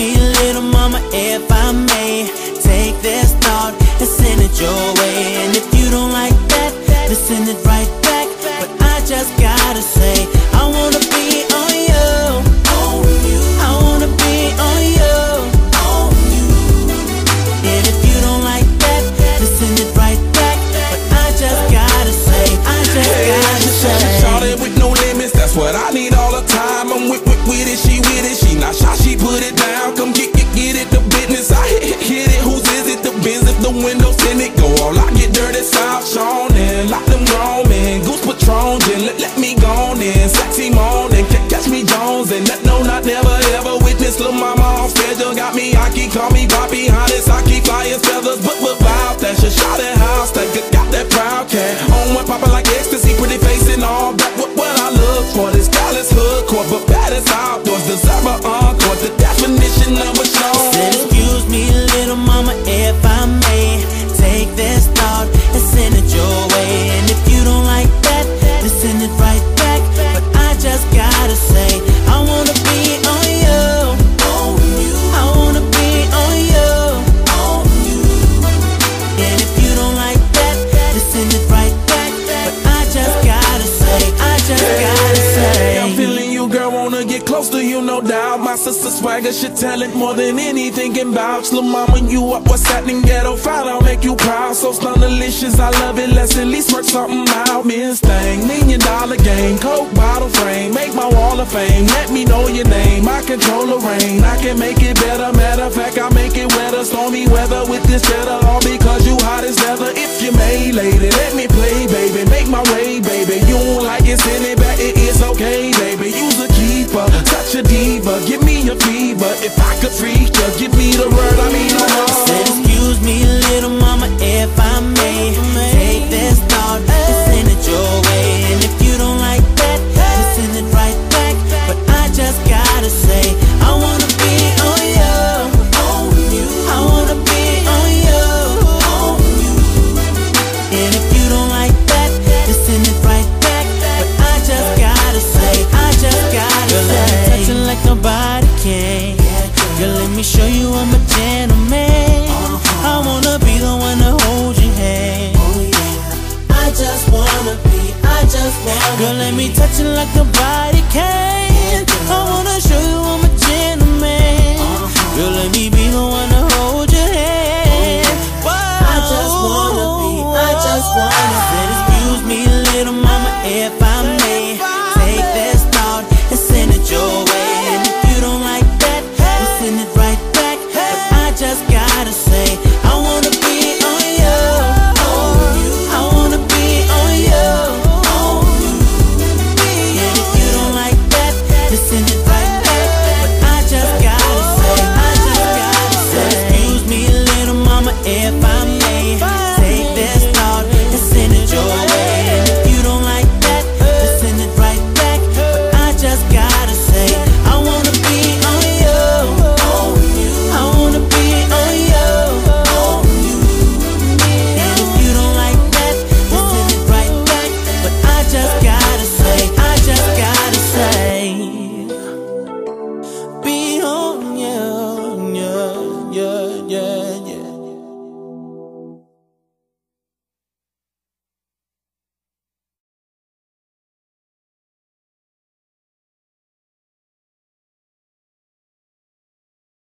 Me, little mama, if I may. Take this thought and send it your way. And if you don't like that, then send it right back. But I just gotta say, in. Sexy morning, ca- catch me Jones, and that, no, not never ever witness. Lil' mama on schedule, got me, I keep call me Poppy, honest, I keep flying feathers, but, wow, that's your shot at house, that got, that proud cat. On one poppin' like ecstasy, pretty face and all that. What, what I look for, this is hood core, but bad as outdoors, deserve a encore. The definition of a doubt. My sister swagger, shit talent more than anything can vouch. Lil' mama, you up, what's happening? Ghetto fight, I'll make you proud. So stun delicious, I love it. Let's at least work something out. Miss thing, million dollar game, coke bottle frame, make my wall of fame. Let me know your name, I control the rain. I can make it better. Matter of fact, I make it weather. Stormy weather with this cheddar, all because you hot as leather. If you may, lady, let me give me the word. I It like nobody can. I wanna show you I'm a